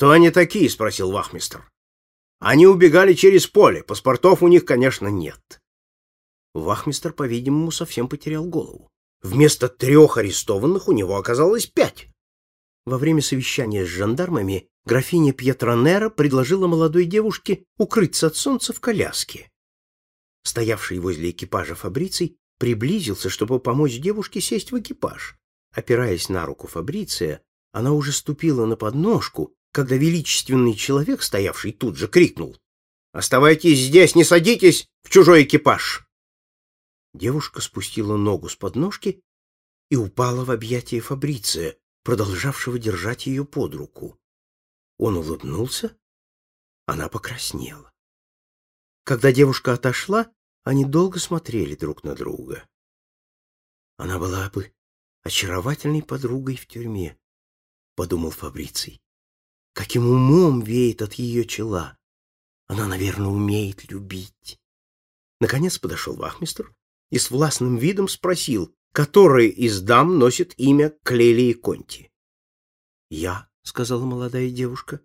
«Кто они такие?» — спросил вахмистр. «Они убегали через поле. Паспортов у них, конечно, нет». Вахмистр, по-видимому, совсем потерял голову. Вместо трех арестованных у него оказалось пять. Во время совещания с жандармами графиня Пьетронера предложила молодой девушке укрыться от солнца в коляске. Стоявший возле экипажа Фабриций приблизился, чтобы помочь девушке сесть в экипаж. Опираясь на руку Фабриция, она уже ступила на подножку, когда величественный человек, стоявший тут же, крикнул «Оставайтесь здесь, не садитесь в чужой экипаж!» Девушка спустила ногу с подножки и упала в объятия Фабриция, продолжавшего держать ее под руку. Он улыбнулся, она покраснела. Когда девушка отошла, они долго смотрели друг на друга. Она была бы очаровательной подругой в тюрьме, подумал Фабриций. Каким умом веет от ее чела. Она, наверное, умеет любить. Наконец подошел вахмистр и с властным видом спросил, которая из дам носит имя Клелии Конти. «Я», — сказала молодая девушка.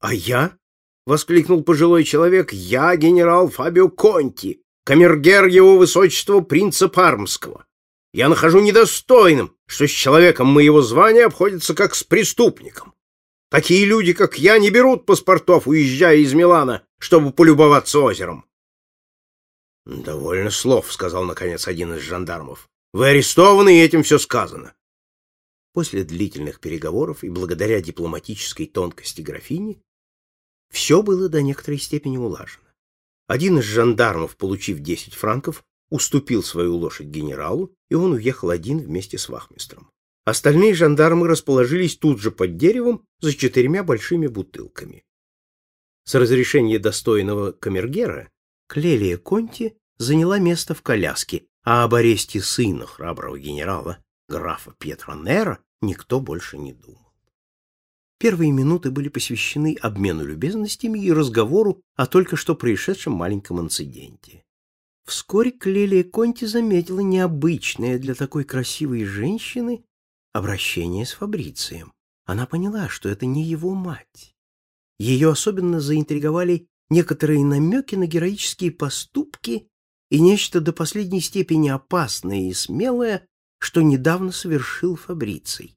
«А я?» — воскликнул пожилой человек. «Я генерал Фабио Конти, камергер его высочества принца Пармского. Я нахожу недостойным, что с человеком моего звания обходится как с преступником. Такие люди, как я, не берут паспортов, уезжая из Милана, чтобы полюбоваться озером. «Довольно слов», — сказал, наконец, один из жандармов. «Вы арестованы, и этим все сказано». После длительных переговоров и благодаря дипломатической тонкости графини все было до некоторой степени улажено. Один из жандармов, получив 10 франков, уступил свою лошадь генералу, и он уехал один вместе с вахмистром. Остальные жандармы расположились тут же под деревом за четырьмя большими бутылками. С разрешения достойного камергера Клелия Конти заняла место в коляске, а об аресте сына храброго генерала, графа Пьетро Нера, никто больше не думал. Первые минуты были посвящены обмену любезностями и разговору о только что происшедшем маленьком инциденте. Вскоре Клелия Конти заметила необычное для такой красивой женщины обращение с Фабрицием. Она поняла, что это не его мать. Ее особенно заинтриговали некоторые намеки на героические поступки и нечто до последней степени опасное и смелое, что недавно совершил Фабриций.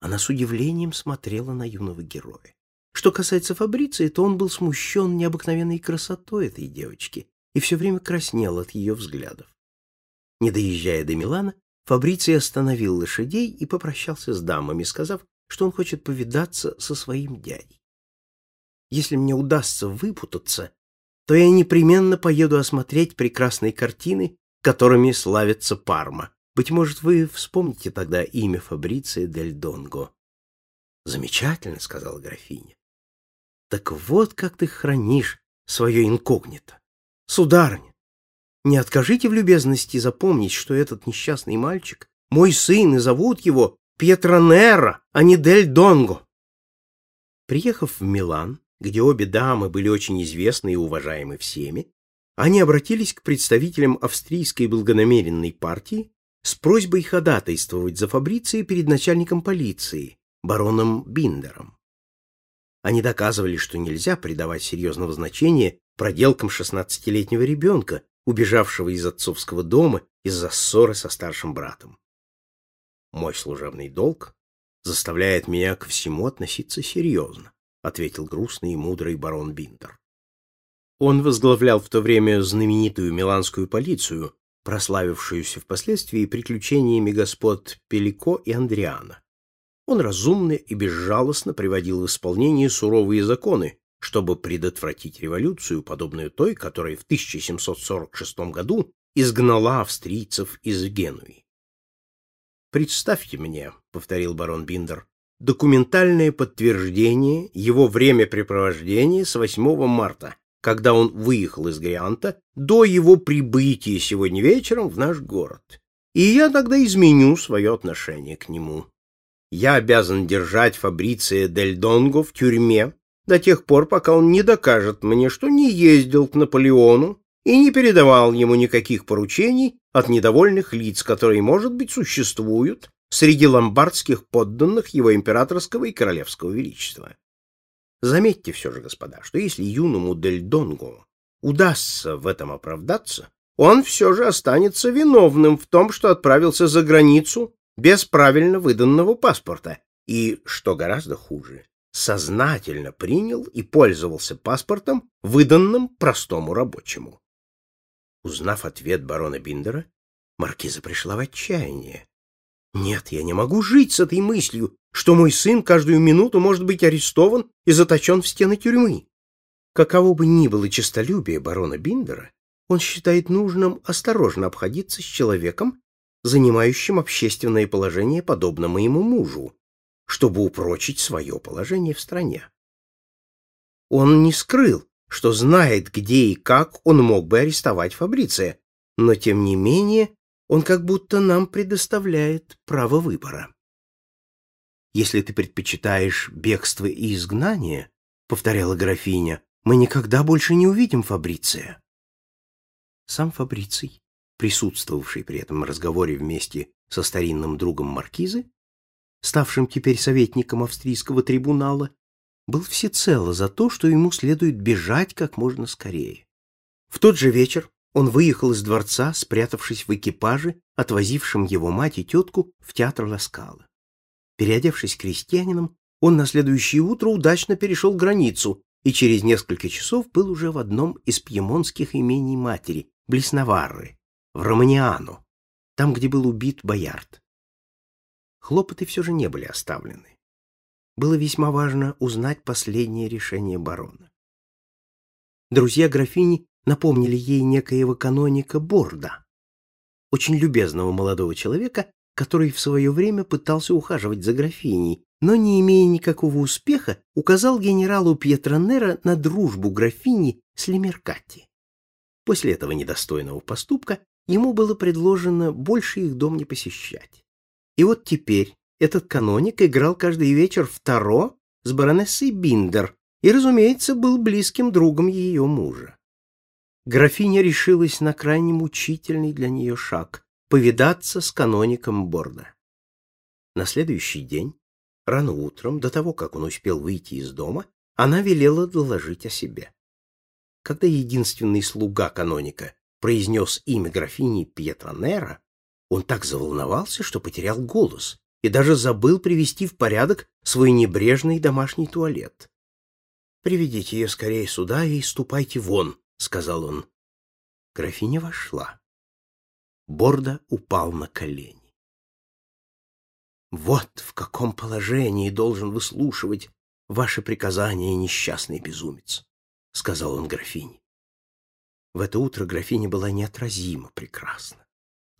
Она с удивлением смотрела на юного героя. Что касается Фабриции, то он был смущен необыкновенной красотой этой девочки и все время краснел от ее взглядов. Не доезжая до Милана, Фабриций остановил лошадей и попрощался с дамами, сказав, что он хочет повидаться со своим дядей. Если мне удастся выпутаться, то я непременно поеду осмотреть прекрасные картины, которыми славится Парма. Быть может, вы вспомните тогда имя Фабриция дель Донго. Замечательно, сказала графиня. Так вот как ты хранишь свое инкогнито. Сударыня, не откажите в любезности запомнить, что этот несчастный мальчик мой сын, и зовут его Пьетронера, а не Дель Донго. Приехав в Милан, где обе дамы были очень известны и уважаемы всеми, они обратились к представителям австрийской благонамеренной партии с просьбой ходатайствовать за Фабриции перед начальником полиции, бароном Биндером. Они доказывали, что нельзя придавать серьезного значения проделкам шестнадцатилетнего ребенка, убежавшего из отцовского дома из-за ссоры со старшим братом. Мой служебный долг заставляет меня ко всему относиться серьезно. — ответил грустный и мудрый барон Биндер. Он возглавлял в то время знаменитую миланскую полицию, прославившуюся впоследствии приключениями господ Пелико и Андриана. Он разумно и безжалостно приводил в исполнение суровые законы, чтобы предотвратить революцию, подобную той, которая в 1746 году изгнала австрийцев из Генуи. «Представьте мне», — повторил барон Биндер, документальное подтверждение его времяпрепровождения с 8 марта, когда он выехал из Грианта, до его прибытия сегодня вечером в наш город. И я тогда изменю свое отношение к нему. Я обязан держать Фабриция Дель Донго в тюрьме до тех пор, пока он не докажет мне, что не ездил к Наполеону и не передавал ему никаких поручений от недовольных лиц, которые, может быть, существуют среди ломбардских подданных его императорского и королевского величества. Заметьте все же, господа, что если юному Дель Донго удастся в этом оправдаться, он все же останется виновным в том, что отправился за границу без правильно выданного паспорта и, что гораздо хуже, сознательно принял и пользовался паспортом, выданным простому рабочему. Узнав ответ барона Биндера, маркиза пришла в отчаяние. Нет, я не могу жить с этой мыслью, что мой сын каждую минуту может быть арестован и заточен в стены тюрьмы. Каково бы ни было честолюбие барона Биндера, он считает нужным осторожно обходиться с человеком, занимающим общественное положение, подобно моему мужу, чтобы упрочить свое положение в стране. Он не скрыл, что знает, где и как он мог бы арестовать Фабриция, но, тем не менее, он как будто нам предоставляет право выбора. «Если ты предпочитаешь бегство и изгнание, — повторяла графиня, — мы никогда больше не увидим Фабриция. Сам Фабриций, присутствовавший при этом разговоре вместе со старинным другом маркизы, ставшим теперь советником австрийского трибунала, был всецело за то, что ему следует бежать как можно скорее. В тот же вечер он выехал из дворца, спрятавшись в экипаже, отвозившем его мать и тетку в театр Ласкала. Переодевшись крестьянином, он на следующее утро удачно перешел границу и через несколько часов был уже в одном из пьемонских имений матери, близ Наварры, в Романиану, там, где был убит Боярд. Хлопоты все же не были оставлены. Было весьма важно узнать последнее решение барона. Друзья графини напомнили ей некоего каноника Борда, очень любезного молодого человека, который в свое время пытался ухаживать за графиней, но, не имея никакого успеха, указал генералу Пьетронера на дружбу графини с Лемеркати. После этого недостойного поступка ему было предложено больше их дом не посещать. И вот теперь этот каноник играл каждый вечер в Таро с баронессой Биндер и, разумеется, был близким другом ее мужа. Графиня решилась на крайне мучительный для нее шаг — повидаться с каноником Борда. На следующий день, рано утром, до того, как он успел выйти из дома, она велела доложить о себе. Когда единственный слуга каноника произнес имя графини Пьетронера, он так заволновался, что потерял голос и даже забыл привести в порядок свой небрежный домашний туалет. «Приведите ее скорее сюда и ступайте вон», — сказал он. Графиня вошла. Борда упал на колени. «Вот в каком положении должен выслушивать ваше приказание, несчастный безумец. — сказал он графине. В это утро графиня была неотразимо прекрасна.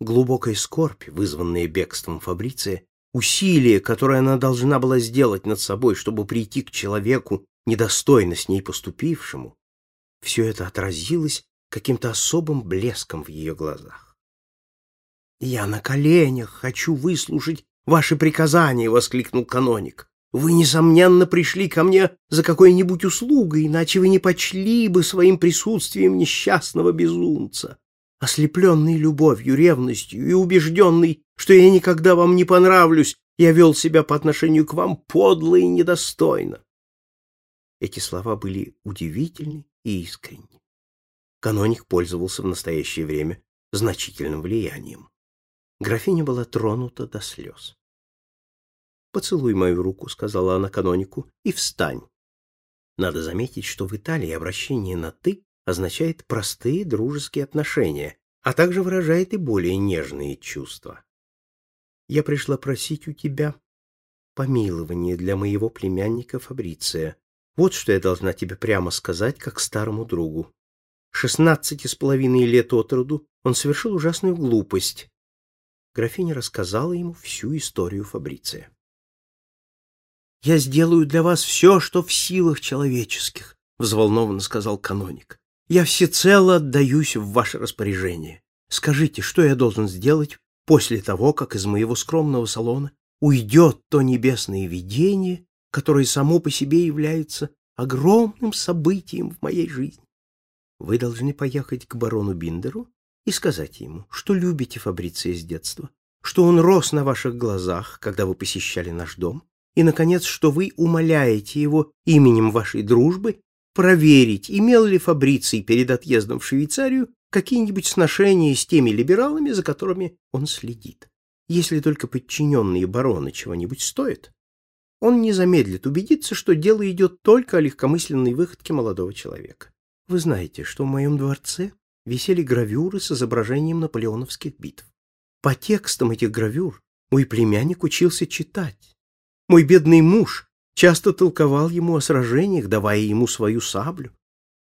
Глубокая скорбь, вызванная бегством Фабриция, усилие, которое она должна была сделать над собой, чтобы прийти к человеку, недостойно с ней поступившему, все это отразилось каким-то особым блеском в ее глазах. «Я на коленях хочу выслушать ваши приказания!» — воскликнул каноник. Вы, несомненно, пришли ко мне за какой-нибудь услугой, иначе вы не почли бы своим присутствием несчастного безумца. Ослепленный любовью, ревностью и убежденный, что я никогда вам не понравлюсь, я вел себя по отношению к вам подло и недостойно. Эти слова были удивительны и искренни. Каноник пользовался в настоящее время значительным влиянием. Графиня была тронута до слез. «Поцелуй мою руку», — сказала она канонику, — «и встань». Надо заметить, что в Италии обращение на «ты» означает простые дружеские отношения, а также выражает и более нежные чувства. «Я пришла просить у тебя помилование для моего племянника Фабриция. Вот что я должна тебе прямо сказать, как старому другу. Шестнадцати с половиной лет от роду он совершил ужасную глупость». Графиня рассказала ему всю историю Фабриция. «Я сделаю для вас все, что в силах человеческих», — взволнованно сказал каноник. «Я всецело отдаюсь в ваше распоряжение. Скажите, что я должен сделать после того, как из моего скромного салона уйдет то небесное видение, которое само по себе является огромным событием в моей жизни? Вы должны поехать к барону Биндеру и сказать ему, что любите Фабриция с детства, что он рос на ваших глазах, когда вы посещали наш дом, и, наконец, что вы умоляете его именем вашей дружбы проверить, имел ли Фабриций перед отъездом в Швейцарию какие-нибудь сношения с теми либералами, за которыми он следит. Если только подчиненные барона чего-нибудь стоят, он не замедлит убедиться, что дело идет только о легкомысленной выходке молодого человека. Вы знаете, что в моем дворце висели гравюры с изображением наполеоновских битв. По текстам этих гравюр мой племянник учился читать. Мой бедный муж часто толковал ему о сражениях, давая ему свою саблю,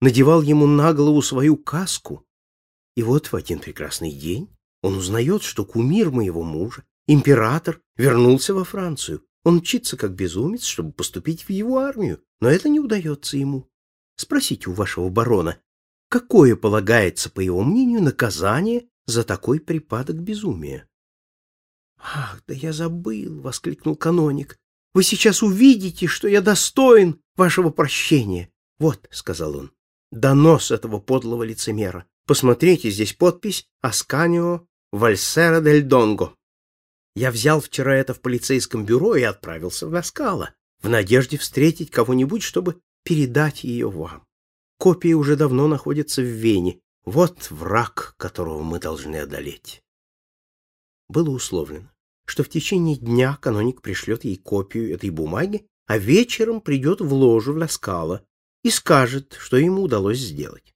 надевал ему на голову свою каску. И вот в один прекрасный день он узнает, что кумир моего мужа, император, вернулся во Францию. Он мчится как безумец, чтобы поступить в его армию, но это не удается ему. Спросите у вашего барона, какое полагается, по его мнению, наказание за такой припадок безумия? «Ах, да я забыл!» — воскликнул каноник. «Вы сейчас увидите, что я достоин вашего прощения!» «Вот», — сказал он, — «донос этого подлого лицемера. Посмотрите, здесь подпись «Асканио Вальсера дель Донго». Я взял вчера это в полицейском бюро и отправился в Наскало, в надежде встретить кого-нибудь, чтобы передать ее вам. Копия уже давно находится в Вене. Вот враг, которого мы должны одолеть. Было условлено, что в течение дня каноник пришлет ей копию этой бумаги, а вечером придет в ложу в Ласкало и скажет, что ему удалось сделать.